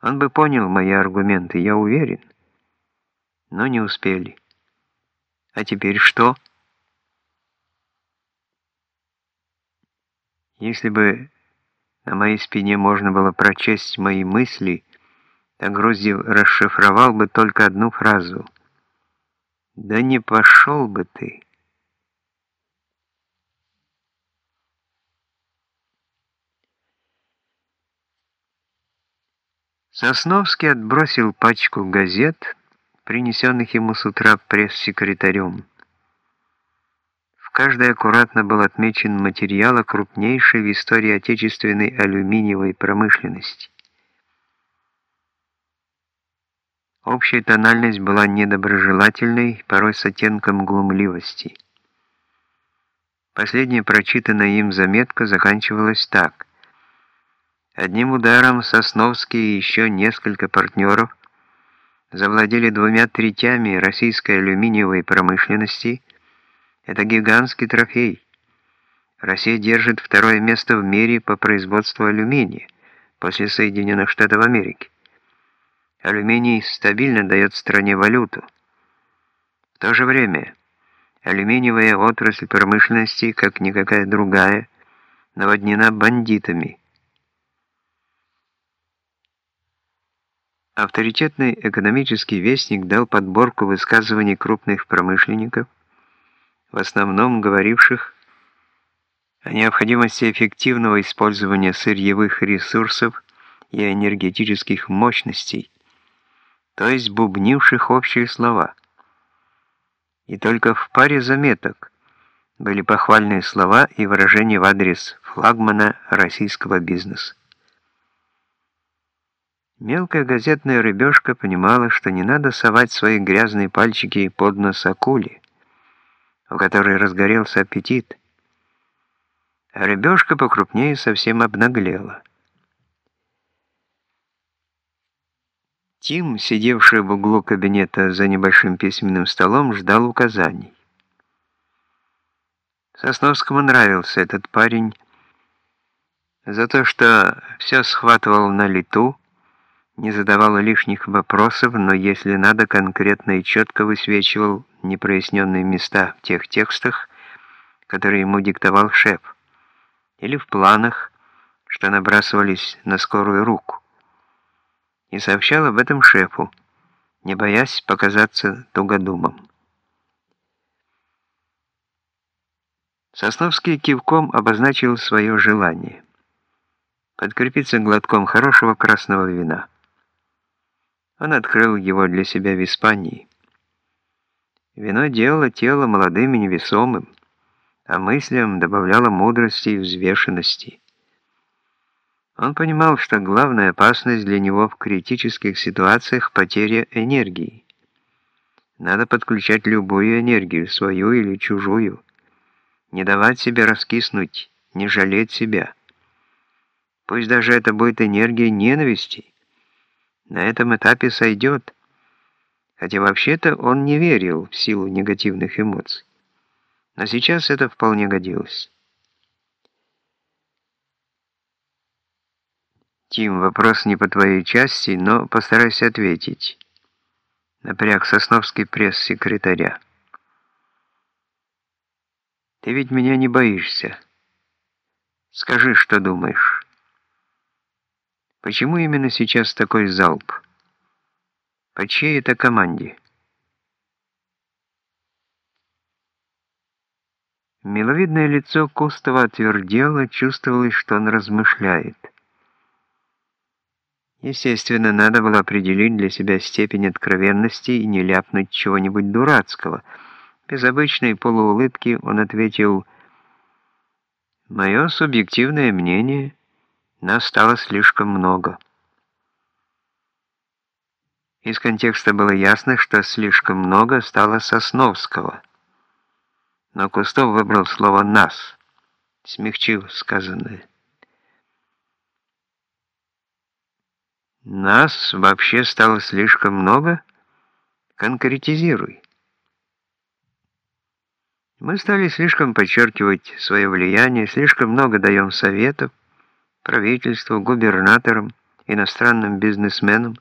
Он бы понял мои аргументы, я уверен. Но не успели. А теперь что? Если бы на моей спине можно было прочесть мои мысли, то Груздев расшифровал бы только одну фразу. «Да не пошел бы ты!» Сосновский отбросил пачку газет, принесенных ему с утра пресс-секретарем. В каждой аккуратно был отмечен материал о крупнейшей в истории отечественной алюминиевой промышленности. Общая тональность была недоброжелательной, порой с оттенком глумливости. Последняя прочитанная им заметка заканчивалась так. Одним ударом Сосновский и еще несколько партнеров завладели двумя третями российской алюминиевой промышленности. Это гигантский трофей. Россия держит второе место в мире по производству алюминия после Соединенных Штатов Америки. Алюминий стабильно дает стране валюту. В то же время алюминиевая отрасль промышленности, как никакая другая, наводнена бандитами – Авторитетный экономический вестник дал подборку высказываний крупных промышленников, в основном говоривших о необходимости эффективного использования сырьевых ресурсов и энергетических мощностей, то есть бубнивших общие слова. И только в паре заметок были похвальные слова и выражения в адрес флагмана российского бизнеса. Мелкая газетная рыбешка понимала, что не надо совать свои грязные пальчики под нос акули, у которой разгорелся аппетит. А рыбешка покрупнее совсем обнаглела. Тим, сидевший в углу кабинета за небольшим письменным столом, ждал указаний. Сосновскому нравился этот парень за то, что все схватывал на лету, не задавал лишних вопросов, но если надо, конкретно и четко высвечивал непроясненные места в тех текстах, которые ему диктовал шеф, или в планах, что набрасывались на скорую руку, и сообщал об этом шефу, не боясь показаться тугодумом. Сосновский кивком обозначил свое желание подкрепиться глотком хорошего красного вина. Он открыл его для себя в Испании. Вино делало тело молодым и невесомым, а мыслям добавляло мудрости и взвешенности. Он понимал, что главная опасность для него в критических ситуациях – потеря энергии. Надо подключать любую энергию, свою или чужую. Не давать себе раскиснуть, не жалеть себя. Пусть даже это будет энергия ненависти – на этом этапе сойдет, хотя вообще-то он не верил в силу негативных эмоций. Но сейчас это вполне годилось. Тим, вопрос не по твоей части, но постарайся ответить. Напряг Сосновский пресс-секретаря. Ты ведь меня не боишься. Скажи, что думаешь. Почему именно сейчас такой залп? По чьей это команде? Миловидное лицо Кустова отвердело, чувствовалось, что он размышляет. Естественно, надо было определить для себя степень откровенности и не ляпнуть чего-нибудь дурацкого. Без обычной полуулыбки он ответил «Мое субъективное мнение — нас стало слишком много. Из контекста было ясно, что слишком много стало Сосновского. Но Кустов выбрал слово «нас», смягчив сказанное. Нас вообще стало слишком много? Конкретизируй. Мы стали слишком подчеркивать свое влияние, слишком много даем советов, правительству, губернаторам иностранным бизнесменом,